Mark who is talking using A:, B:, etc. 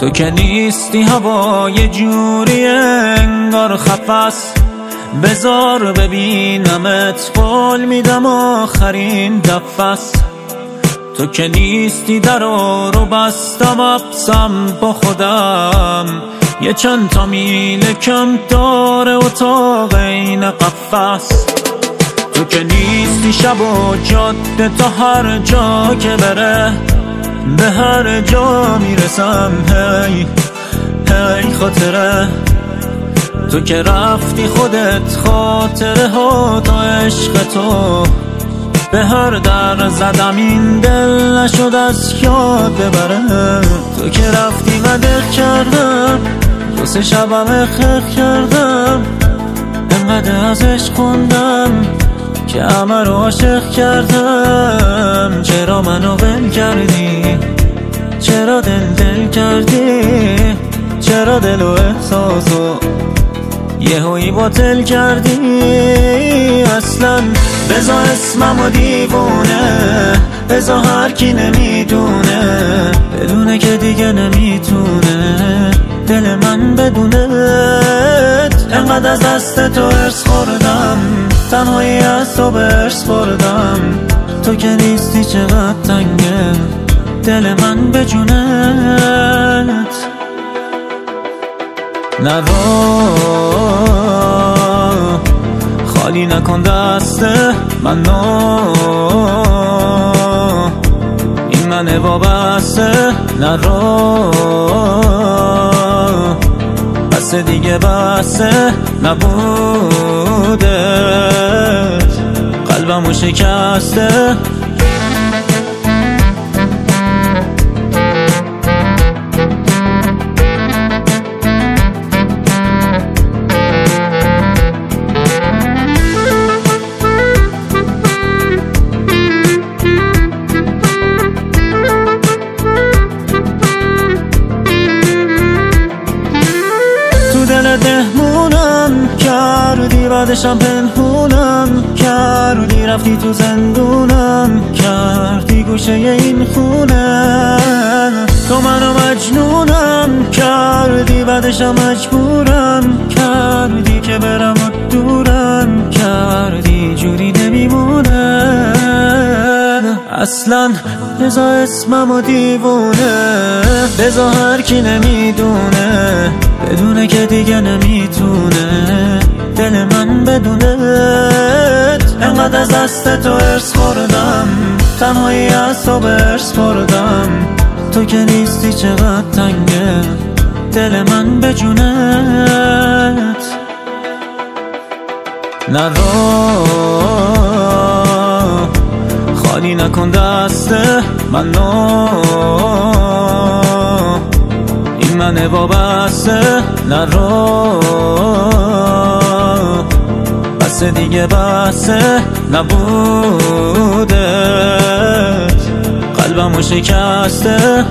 A: تو که نیستی هوا یه جوری انگار خفص بزار ببینمت قول میدم آخرین دفس تو که نیستی در رو بستم اقسم با خودم. یه چند تا میل کم داره اتاق این قفص تو که نیستی شب و جاده تا هر جا که بره. به هر جا می‌رسم هی هی خاطره. تو که رفتی خودت خاطره ها تا عشق تو. به هر در زدم این دل نشد از یاد ببره. تو که رفتی دل کردم دو سه شبم خیخ کردم. انقدر ازش خوندم. که همه رو عاشق کردم. چرا منو ول کردی؟ چرا دل دل کردی؟ چرا دل و احساسو یه هوی باطل کردی؟ اصلا بزا اسمم و دیوونه بزا هر کی نمی‌دونه. بدونه که دیگه نمی‌تونه. دل من بدونت انقدر از دست تو ارس خوردم. تنهایی از تو برس بردم. تو که نیستی چقدر تنگه. دل من به نرو خالی نکن دسته من. این من وابسته نرو بس دیگه بسه نبوده. قلبمو شکسته. بعدشم پنهونم کردی رفتی تو زندونم کردی گوشه این خونه. تو منو مجنونم کردی بعدشم مجبورم کردی که برم و دورم کردی جوری نمیمونه. اصلا بزا اسمم و دیوونه بزا هر کی نمی‌دونه بدونه که دیگه نمی‌تونه انقدر از دست تو ارس خوردم تنهایی از تو برس بردم. تو که نیستی چقدر تنگه دل من به نرو خالی نکن دسته منو این من وابسته نرو بس دیگه بسه نبوده. قلبمو شکسته.